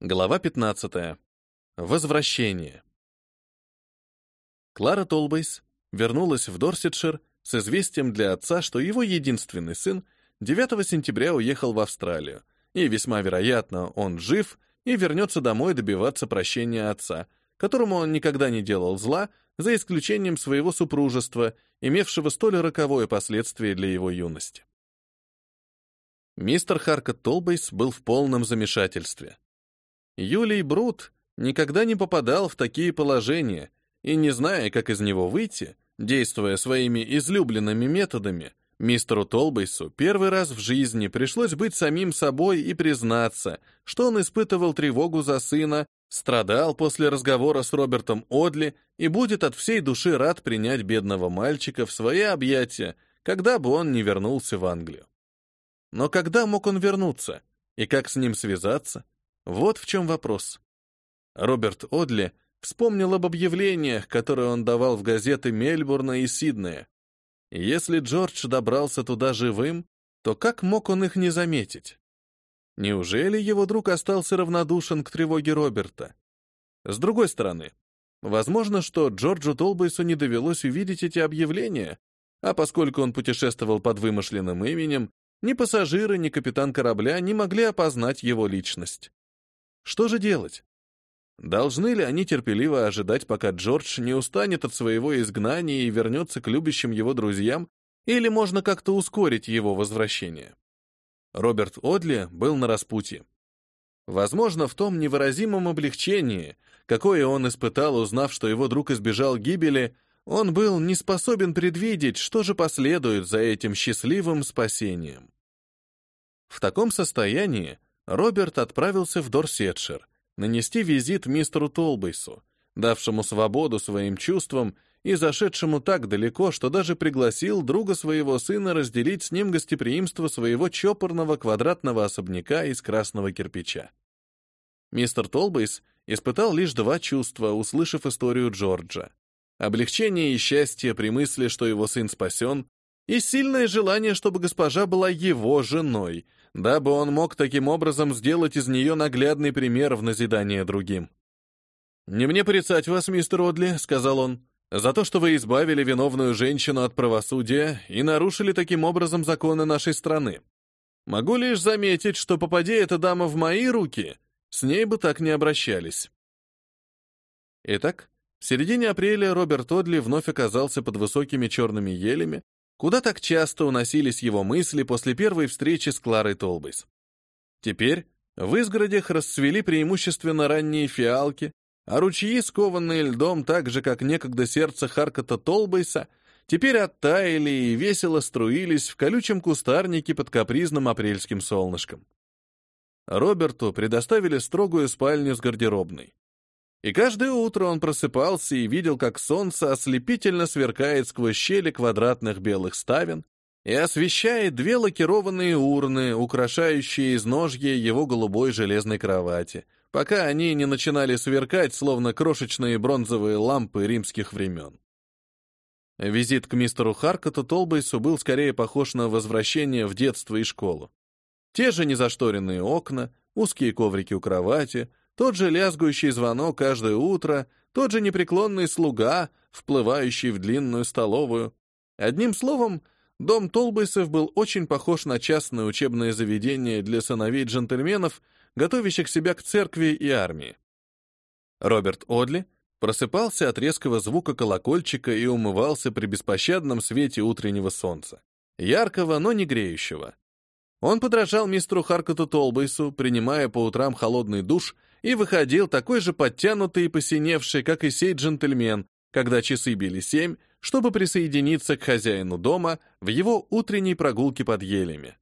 Глава 15. Возвращение. Клара Толбейс вернулась в Дорсетшир с известием для отца, что его единственный сын 9 сентября уехал в Австралию, и весьма вероятно, он жив и вернется домой добиваться прощения отца, которому он никогда не делал зла, за исключением своего супружества, имевшего столь роковое последствие для его юности. Мистер Харкот Толбейс был в полном замешательстве. Юлий Брут никогда не попадал в такие положения, и не зная, как из него выйти, действуя своими излюбленными методами, мистеру Толбейсу первый раз в жизни пришлось быть самим собой и признаться, что он испытывал тревогу за сына, страдал после разговора с Робертом Одли и будет от всей души рад принять бедного мальчика в свои объятия, когда бы он не вернулся в Англию. Но когда мог он вернуться? И как с ним связаться? Вот в чем вопрос. Роберт Одли вспомнил об объявлениях, которые он давал в газеты Мельбурна и Сиднея. Если Джордж добрался туда живым, то как мог он их не заметить? Неужели его друг остался равнодушен к тревоге Роберта? С другой стороны, возможно, что Джорджу Толбейсу не довелось увидеть эти объявления, а поскольку он путешествовал под вымышленным именем, ни пассажиры, ни капитан корабля не могли опознать его личность. Что же делать? Должны ли они терпеливо ожидать, пока Джордж не устанет от своего изгнания и вернется к любящим его друзьям, или можно как-то ускорить его возвращение? Роберт Одли был на распутье. Возможно, в том невыразимом облегчении, какое он испытал, узнав, что его друг избежал гибели, он был не способен предвидеть, что же последует за этим счастливым спасением. В таком состоянии Роберт отправился в Дорсетшир, нанести визит мистеру Толбейсу, давшему свободу своим чувствам и зашедшему так далеко, что даже пригласил друга своего сына разделить с ним гостеприимство своего чопорного квадратного особняка из красного кирпича. Мистер Толбейс испытал лишь два чувства, услышав историю Джорджа. Облегчение и счастье при мысли, что его сын спасен, и сильное желание, чтобы госпожа была его женой, дабы он мог таким образом сделать из нее наглядный пример в назидание другим. «Не мне порицать вас, мистер Одли», — сказал он, «за то, что вы избавили виновную женщину от правосудия и нарушили таким образом законы нашей страны. Могу лишь заметить, что попади эта дама в мои руки, с ней бы так не обращались». Итак, в середине апреля Роберт Одли вновь оказался под высокими черными елями, Куда так часто уносились его мысли после первой встречи с Кларой Толбейс? Теперь в изгородях расцвели преимущественно ранние фиалки, а ручьи, скованные льдом так же, как некогда сердце Харкота Толбейса, теперь оттаяли и весело струились в колючем кустарнике под капризным апрельским солнышком. Роберту предоставили строгую спальню с гардеробной. И каждое утро он просыпался и видел, как солнце ослепительно сверкает сквозь щели квадратных белых ставен и освещает две лакированные урны, украшающие изножье его голубой железной кровати, пока они не начинали сверкать, словно крошечные бронзовые лампы римских времен. Визит к мистеру Харкоту Толбейсу был скорее похож на возвращение в детство и школу. Те же незашторенные окна, узкие коврики у кровати, тот же лязгующий звонок каждое утро, тот же непреклонный слуга, вплывающий в длинную столовую. Одним словом, дом Толбейсов был очень похож на частное учебное заведение для сыновей джентльменов, готовящих себя к церкви и армии. Роберт Одли просыпался от резкого звука колокольчика и умывался при беспощадном свете утреннего солнца. Яркого, но не греющего. Он подражал мистеру Харкоту Толбейсу, принимая по утрам холодный душ и выходил такой же подтянутый и посиневший, как и сей джентльмен, когда часы били семь, чтобы присоединиться к хозяину дома в его утренней прогулке под елями.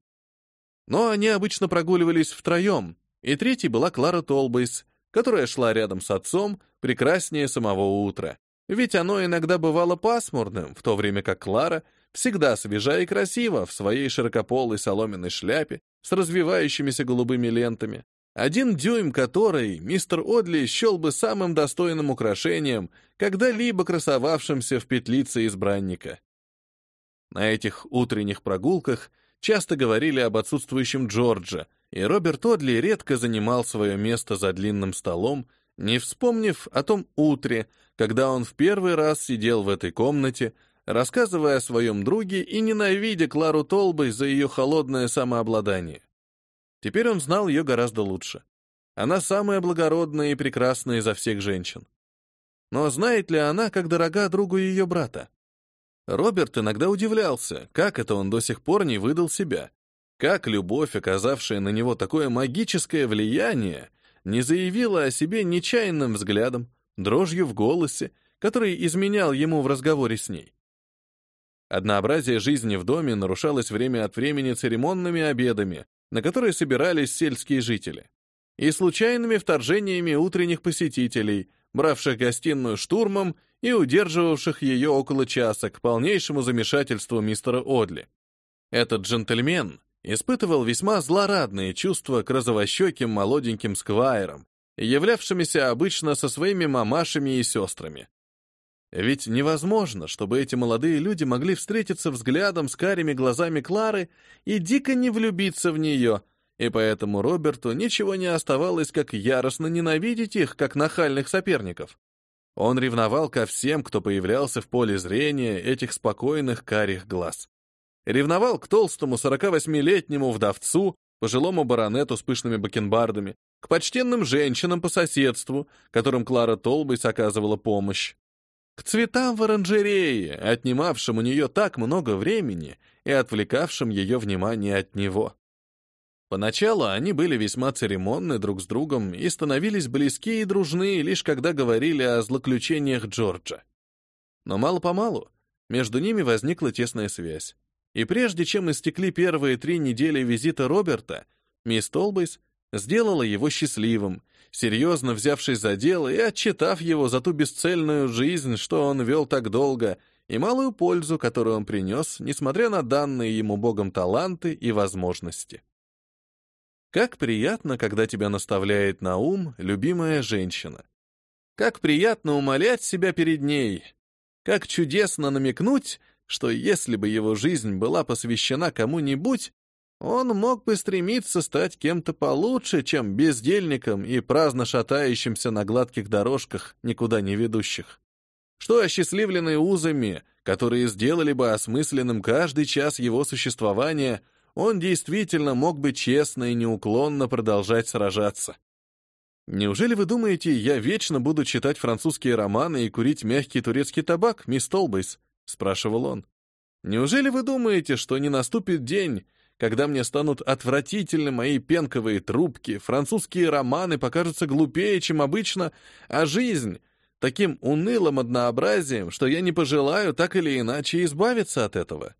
Но они обычно прогуливались втроем, и третьей была Клара Толбейс, которая шла рядом с отцом, прекраснее самого утра. Ведь оно иногда бывало пасмурным, в то время как Клара всегда свежа и красива в своей широкополой соломенной шляпе с развивающимися голубыми лентами, один дюйм которой мистер Одли счел бы самым достойным украшением, когда-либо красовавшимся в петлице избранника. На этих утренних прогулках часто говорили об отсутствующем Джорджа, и Роберт Одли редко занимал свое место за длинным столом, не вспомнив о том утре, когда он в первый раз сидел в этой комнате, рассказывая о своем друге и ненавидя Клару Толбой за ее холодное самообладание. Теперь он знал ее гораздо лучше. Она самая благородная и прекрасная изо всех женщин. Но знает ли она, как дорога другу ее брата? Роберт иногда удивлялся, как это он до сих пор не выдал себя. Как любовь, оказавшая на него такое магическое влияние, не заявила о себе нечаянным взглядом, дрожью в голосе, который изменял ему в разговоре с ней. Однообразие жизни в доме нарушалось время от времени церемонными обедами, на которые собирались сельские жители, и случайными вторжениями утренних посетителей, бравших гостиную штурмом и удерживавших ее около часа к полнейшему замешательству мистера Одли. Этот джентльмен испытывал весьма злорадные чувства к розовощеким молоденьким сквайрам, являвшимися обычно со своими мамашами и сестрами. Ведь невозможно, чтобы эти молодые люди могли встретиться взглядом с карими глазами Клары и дико не влюбиться в нее, и поэтому Роберту ничего не оставалось, как яростно ненавидеть их, как нахальных соперников. Он ревновал ко всем, кто появлялся в поле зрения этих спокойных карих глаз. Ревновал к толстому 48-летнему вдовцу, пожилому баронету с пышными бакенбардами, к почтенным женщинам по соседству, которым Клара Толбейс оказывала помощь к цветам в оранжерее, отнимавшим у нее так много времени и отвлекавшим ее внимание от него. Поначалу они были весьма церемонны друг с другом и становились близки и дружны, лишь когда говорили о злоключениях Джорджа. Но мало-помалу между ними возникла тесная связь. И прежде чем истекли первые три недели визита Роберта, мисс Толбейс сделала его счастливым, серьезно взявшись за дело и отчитав его за ту бесцельную жизнь, что он вел так долго, и малую пользу, которую он принес, несмотря на данные ему Богом таланты и возможности. Как приятно, когда тебя наставляет на ум любимая женщина. Как приятно умолять себя перед ней. Как чудесно намекнуть, что если бы его жизнь была посвящена кому-нибудь, он мог бы стремиться стать кем-то получше, чем бездельником и праздно шатающимся на гладких дорожках, никуда не ведущих. Что осчастливленный узами, которые сделали бы осмысленным каждый час его существования, он действительно мог бы честно и неуклонно продолжать сражаться. «Неужели вы думаете, я вечно буду читать французские романы и курить мягкий турецкий табак, мисс Толбейс?» — спрашивал он. «Неужели вы думаете, что не наступит день, когда мне станут отвратительны мои пенковые трубки, французские романы покажутся глупее, чем обычно, а жизнь — таким унылым однообразием, что я не пожелаю так или иначе избавиться от этого.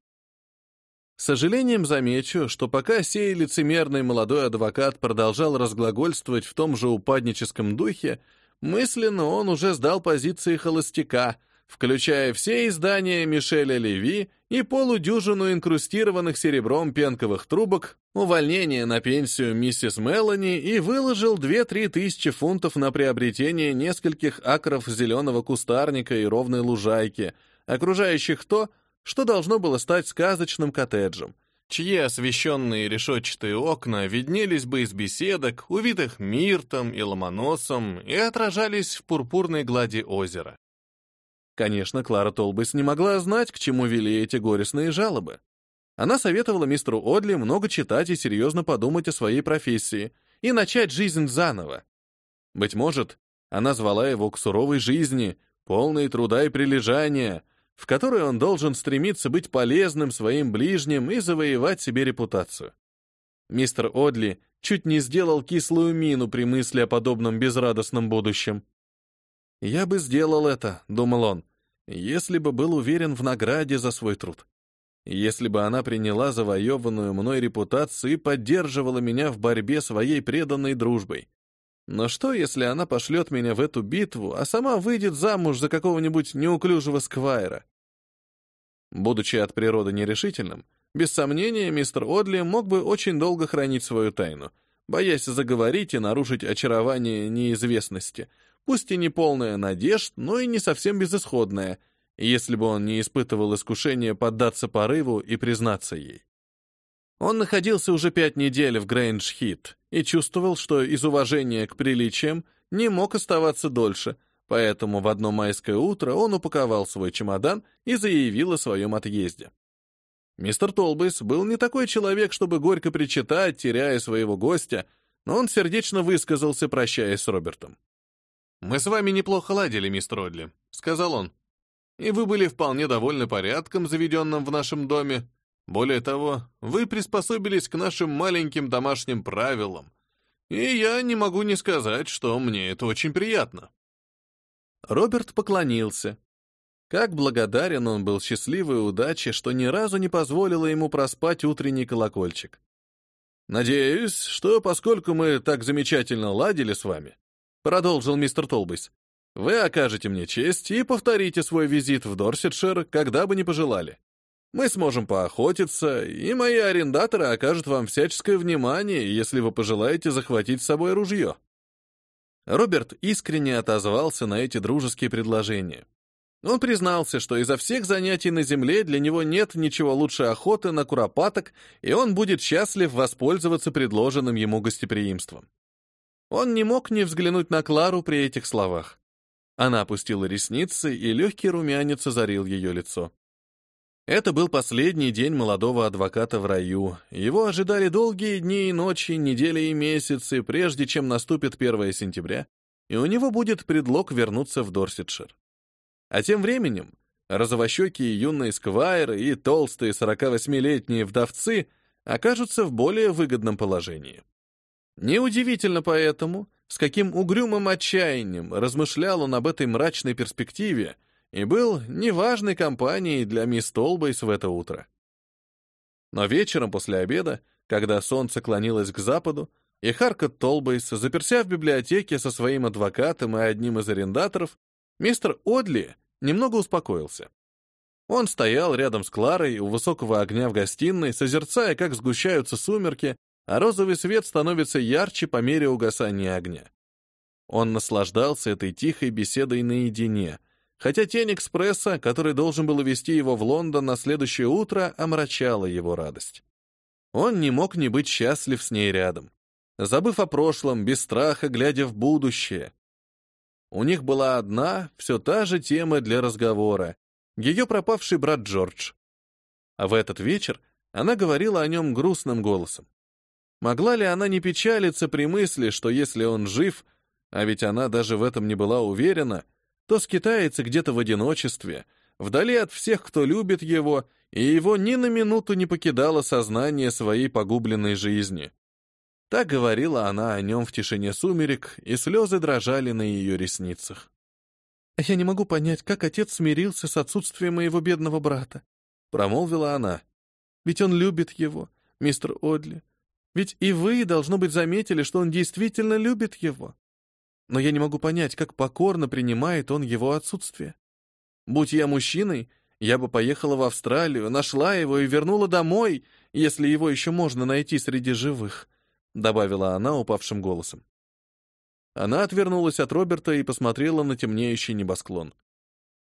С сожалением замечу, что пока сей лицемерный молодой адвокат продолжал разглагольствовать в том же упадническом духе, мысленно он уже сдал позиции холостяка — включая все издания Мишеля Леви и полудюжину инкрустированных серебром пенковых трубок, увольнение на пенсию миссис Мелани и выложил 2-3 тысячи фунтов на приобретение нескольких акров зеленого кустарника и ровной лужайки, окружающих то, что должно было стать сказочным коттеджем, чьи освещенные решетчатые окна виднелись бы из беседок, увитых миртом и ломоносом, и отражались в пурпурной глади озера. Конечно, Клара Толбейс не могла знать, к чему вели эти горестные жалобы. Она советовала мистеру Одли много читать и серьезно подумать о своей профессии и начать жизнь заново. Быть может, она звала его к суровой жизни, полной труда и прилежания, в которой он должен стремиться быть полезным своим ближним и завоевать себе репутацию. Мистер Одли чуть не сделал кислую мину при мысли о подобном безрадостном будущем. «Я бы сделал это», — думал он, если бы был уверен в награде за свой труд. Если бы она приняла завоеванную мной репутацию и поддерживала меня в борьбе своей преданной дружбой. Но что, если она пошлет меня в эту битву, а сама выйдет замуж за какого-нибудь неуклюжего сквайра? Будучи от природы нерешительным, без сомнения, мистер Одли мог бы очень долго хранить свою тайну, боясь заговорить и нарушить очарование неизвестности — пусть и не полная надежд, но и не совсем безысходная, если бы он не испытывал искушения поддаться порыву и признаться ей. Он находился уже пять недель в Грэндж-Хит и чувствовал, что из уважения к приличиям не мог оставаться дольше, поэтому в одно майское утро он упаковал свой чемодан и заявил о своем отъезде. Мистер Толбейс был не такой человек, чтобы горько причитать, теряя своего гостя, но он сердечно высказался, прощаясь с Робертом. «Мы с вами неплохо ладили, мистер Одли», — сказал он. «И вы были вполне довольны порядком, заведенным в нашем доме. Более того, вы приспособились к нашим маленьким домашним правилам. И я не могу не сказать, что мне это очень приятно». Роберт поклонился. Как благодарен он был счастливой удаче, что ни разу не позволила ему проспать утренний колокольчик. «Надеюсь, что поскольку мы так замечательно ладили с вами, продолжил мистер Толбейс, вы окажете мне честь и повторите свой визит в Дорсетшир, когда бы не пожелали. Мы сможем поохотиться, и мои арендаторы окажут вам всяческое внимание, если вы пожелаете захватить с собой ружье». Роберт искренне отозвался на эти дружеские предложения. Он признался, что изо всех занятий на земле для него нет ничего лучше охоты на куропаток, и он будет счастлив воспользоваться предложенным ему гостеприимством. Он не мог не взглянуть на Клару при этих словах. Она опустила ресницы, и легкий румянец озарил ее лицо. Это был последний день молодого адвоката в раю. Его ожидали долгие дни и ночи, недели и месяцы, прежде чем наступит 1 сентября, и у него будет предлог вернуться в Дорсетшир. А тем временем розовощекие юные сквайры и толстые 48-летние вдовцы окажутся в более выгодном положении. Неудивительно поэтому, с каким угрюмым отчаянием размышлял он об этой мрачной перспективе и был неважной компанией для мисс Толбейс в это утро. Но вечером после обеда, когда солнце клонилось к западу, и Харкот Толбейс, заперся в библиотеке со своим адвокатом и одним из арендаторов, мистер Одли немного успокоился. Он стоял рядом с Кларой у высокого огня в гостиной, созерцая, как сгущаются сумерки, а розовый свет становится ярче по мере угасания огня. Он наслаждался этой тихой беседой наедине, хотя тень экспресса, который должен был вести его в Лондон на следующее утро, омрачала его радость. Он не мог не быть счастлив с ней рядом, забыв о прошлом, без страха, глядя в будущее. У них была одна, все та же тема для разговора — ее пропавший брат Джордж. А в этот вечер она говорила о нем грустным голосом. Могла ли она не печалиться при мысли, что если он жив, а ведь она даже в этом не была уверена, то скитается где-то в одиночестве, вдали от всех, кто любит его, и его ни на минуту не покидало сознание своей погубленной жизни. Так говорила она о нем в тишине сумерек, и слезы дрожали на ее ресницах. «Я не могу понять, как отец смирился с отсутствием моего бедного брата», — промолвила она. «Ведь он любит его, мистер Одли, ведь и вы, должно быть, заметили, что он действительно любит его. Но я не могу понять, как покорно принимает он его отсутствие. Будь я мужчиной, я бы поехала в Австралию, нашла его и вернула домой, если его еще можно найти среди живых», — добавила она упавшим голосом. Она отвернулась от Роберта и посмотрела на темнеющий небосклон.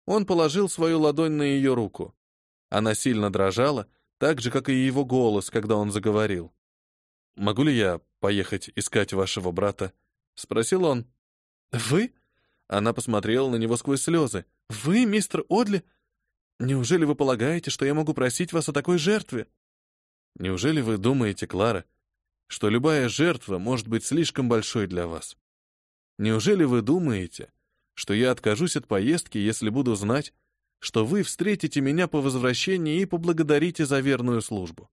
Он положил свою ладонь на ее руку. Она сильно дрожала, так же, как и его голос, когда он заговорил. «Могу ли я поехать искать вашего брата?» — спросил он. «Вы?» Она посмотрела на него сквозь слезы. «Вы, мистер Одли? Неужели вы полагаете, что я могу просить вас о такой жертве?» «Неужели вы думаете, Клара, что любая жертва может быть слишком большой для вас? Неужели вы думаете, что я откажусь от поездки, если буду знать, что вы встретите меня по возвращении и поблагодарите за верную службу?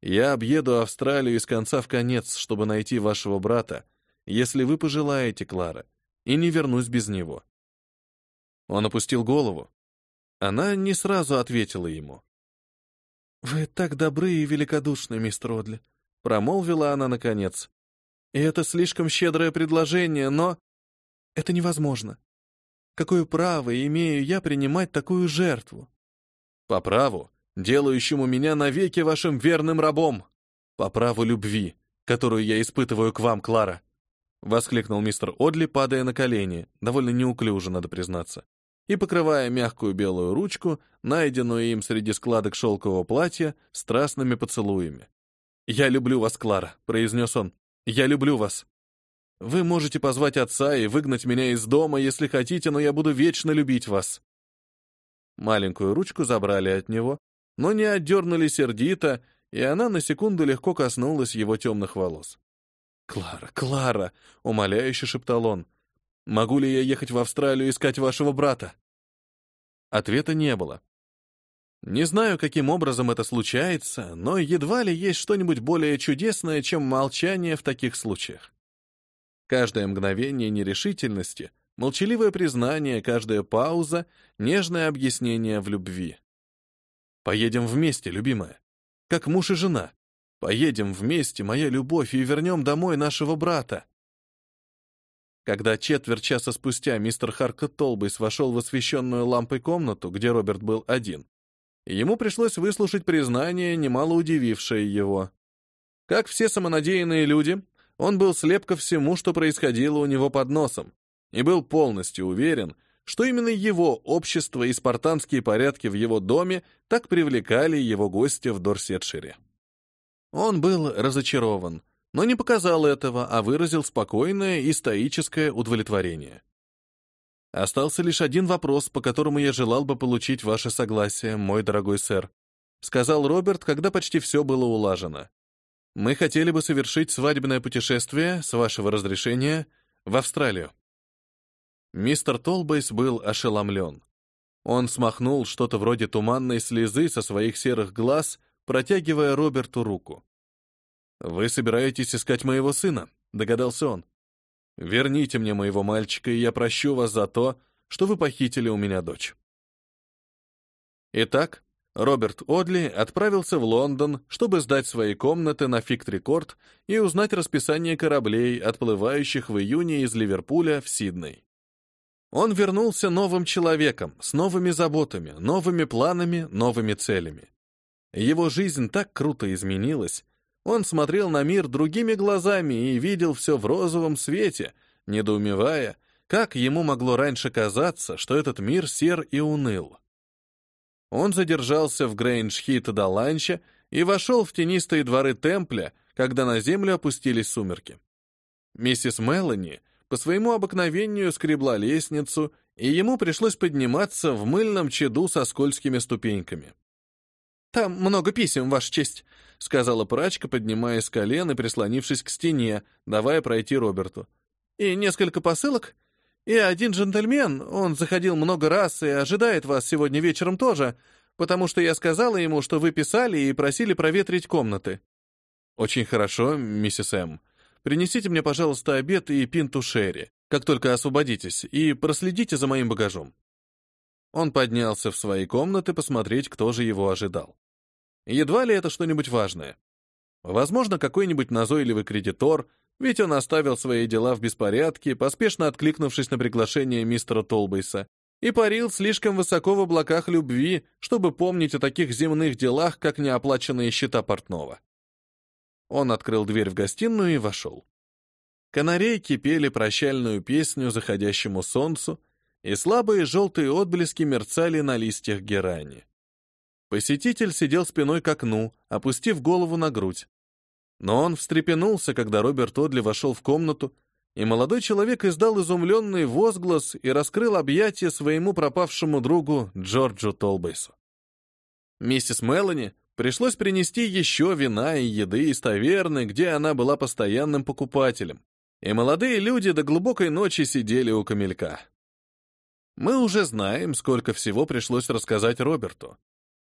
Я объеду Австралию из конца в конец, чтобы найти вашего брата, если вы пожелаете, Клара, и не вернусь без него». Он опустил голову. Она не сразу ответила ему. «Вы так добры и великодушны, мистер Одли», — промолвила она наконец. «И это слишком щедрое предложение, но это невозможно. Какое право имею я принимать такую жертву?» «По праву делающему меня навеки вашим верным рабом, по праву любви, которую я испытываю к вам, Клара!» — воскликнул мистер Одли, падая на колени, довольно неуклюже, надо признаться, и покрывая мягкую белую ручку, найденную им среди складок шелкового платья, страстными поцелуями. «Я люблю вас, Клара», — произнес он. «Я люблю вас. Вы можете позвать отца и выгнать меня из дома, если хотите, но я буду вечно любить вас». Маленькую ручку забрали от него, но не отдернули сердито, и она на секунду легко коснулась его темных волос. «Клара, Клара!» — умоляюще шептал он. «Могу ли я ехать в Австралию искать вашего брата?» Ответа не было. Не знаю, каким образом это случается, но едва ли есть что-нибудь более чудесное, чем молчание в таких случаях. Каждое мгновение нерешительности, молчаливое признание, каждая пауза — нежное объяснение в любви. «Поедем вместе, любимая, как муж и жена. Поедем вместе, моя любовь, и вернем домой нашего брата». Когда четверть часа спустя мистер Харкот Толбейс вошел в освещенную лампой комнату, где Роберт был один, ему пришлось выслушать признание, немало удивившее его. Как все самонадеянные люди, он был слеп ко всему, что происходило у него под носом, и был полностью уверен, что именно его общество и спартанские порядки в его доме так привлекали его гостя в Дорсетшире. Он был разочарован, но не показал этого, а выразил спокойное и стоическое удовлетворение. Остался лишь один вопрос, по которому я желал бы получить ваше согласие, мой дорогой сэр, сказал Роберт, когда почти все было улажено. Мы хотели бы совершить свадебное путешествие, с вашего разрешения, в Австралию. Мистер Толбейс был ошеломлен. Он смахнул что-то вроде туманной слезы со своих серых глаз, протягивая Роберту руку. «Вы собираетесь искать моего сына?» — догадался он. «Верните мне моего мальчика, и я прощу вас за то, что вы похитили у меня дочь». Итак, Роберт Одли отправился в Лондон, чтобы сдать свои комнаты на Фикт-Рекорд и узнать расписание кораблей, отплывающих в июне из Ливерпуля в Сидней. Он вернулся новым человеком, с новыми заботами, новыми планами, новыми целями. Его жизнь так круто изменилась, он смотрел на мир другими глазами и видел все в розовом свете, недоумевая, как ему могло раньше казаться, что этот мир сер и уныл. Он задержался в Грейндж-Хит до ланча и вошел в тенистые дворы Темпля, когда на землю опустились сумерки. Миссис Мелани по своему обыкновению скребла лестницу, и ему пришлось подниматься в мыльном чаду со скользкими ступеньками. «Там много писем, Ваша честь», — сказала прачка, поднимаясь с колен и прислонившись к стене, давая пройти Роберту. «И несколько посылок. И один джентльмен, он заходил много раз и ожидает вас сегодня вечером тоже, потому что я сказала ему, что вы писали и просили проветрить комнаты». «Очень хорошо, миссис М. Принесите мне, пожалуйста, обед и пинту шерри, как только освободитесь, и проследите за моим багажом». Он поднялся в свои комнаты посмотреть, кто же его ожидал. Едва ли это что-нибудь важное. Возможно, какой-нибудь назойливый кредитор, ведь он оставил свои дела в беспорядке, поспешно откликнувшись на приглашение мистера Толбейса, и парил слишком высоко в облаках любви, чтобы помнить о таких земных делах, как неоплаченные счета портного. Он открыл дверь в гостиную и вошел. Канарейки пели прощальную песню заходящему солнцу, и слабые желтые отблески мерцали на листьях герани. Посетитель сидел спиной к окну, опустив голову на грудь. Но он встрепенулся, когда Роберт Одли вошел в комнату, и молодой человек издал изумленный возглас и раскрыл объятия своему пропавшему другу Джорджу Толбейсу. Миссис Мелани пришлось принести еще вина и еды из таверны, где она была постоянным покупателем, и молодые люди до глубокой ночи сидели у камелька. Мы уже знаем, сколько всего пришлось рассказать Роберту.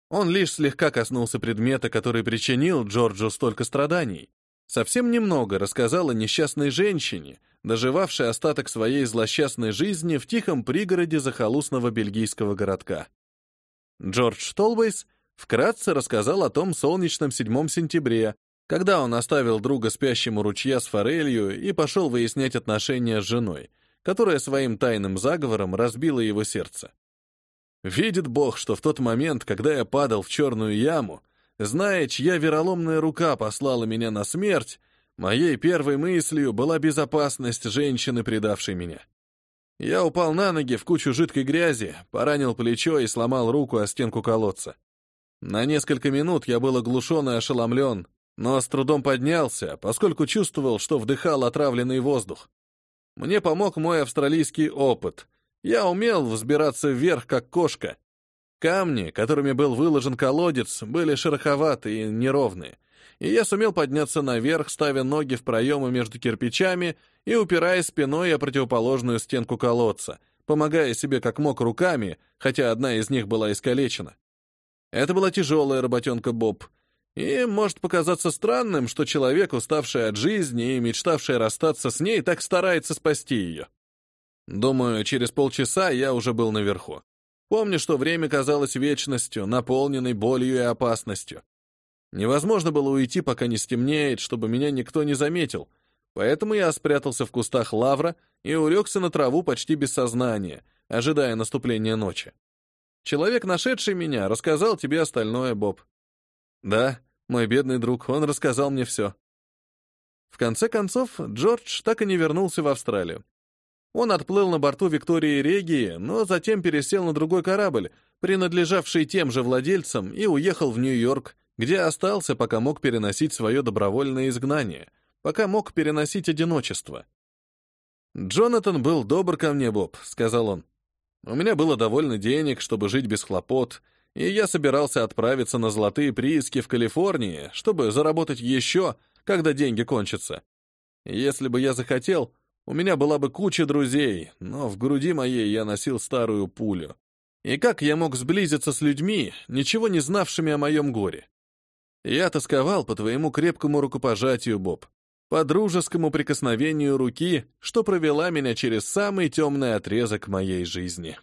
Он лишь слегка коснулся предмета, который причинил Джорджу столько страданий. Совсем немного рассказал о несчастной женщине, доживавшей остаток своей злосчастной жизни в тихом пригороде захолустного бельгийского городка. Джордж Толбейс вкратце рассказал о том солнечном 7 сентябре, когда он оставил друга спящему ручья с форелью и пошел выяснять отношения с женой, которая своим тайным заговором разбила его сердце. Видит Бог, что в тот момент, когда я падал в черную яму, зная, чья вероломная рука послала меня на смерть, моей первой мыслью была безопасность женщины, предавшей меня. Я упал на ноги в кучу жидкой грязи, поранил плечо и сломал руку о стенку колодца. На несколько минут я был оглушен и ошеломлен, но с трудом поднялся, поскольку чувствовал, что вдыхал отравленный воздух. Мне помог мой австралийский опыт. Я умел взбираться вверх, как кошка. Камни, которыми был выложен колодец, были шероховатые и неровные, и я сумел подняться наверх, ставя ноги в проемы между кирпичами и упираясь спиной о противоположную стенку колодца, помогая себе как мог руками, хотя одна из них была искалечена. Это была тяжелая работенка Боб, и может показаться странным, что человек, уставший от жизни и мечтавший расстаться с ней, так старается спасти ее. Думаю, через полчаса я уже был наверху. Помню, что время казалось вечностью, наполненной болью и опасностью. Невозможно было уйти, пока не стемнеет, чтобы меня никто не заметил, поэтому я спрятался в кустах лавра и улегся на траву почти без сознания, ожидая наступления ночи. Человек, нашедший меня, рассказал тебе остальное, Боб. Да, мой бедный друг, он рассказал мне все. В конце концов, Джордж так и не вернулся в Австралию. Он отплыл на борту Виктории Регии, но затем пересел на другой корабль, принадлежавший тем же владельцам, и уехал в Нью-Йорк, где остался, пока мог переносить свое добровольное изгнание, пока мог переносить одиночество. «Джонатан был добр ко мне, Боб», — сказал он. «У меня было довольно денег, чтобы жить без хлопот, и я собирался отправиться на золотые прииски в Калифорнии, чтобы заработать еще, когда деньги кончатся. Если бы я захотел, у меня была бы куча друзей, но в груди моей я носил старую пулю. И как я мог сблизиться с людьми, ничего не знавшими о моем горе? Я тосковал по твоему крепкому рукопожатию, Боб, по дружескому прикосновению руки, что провела меня через самый темный отрезок моей жизни.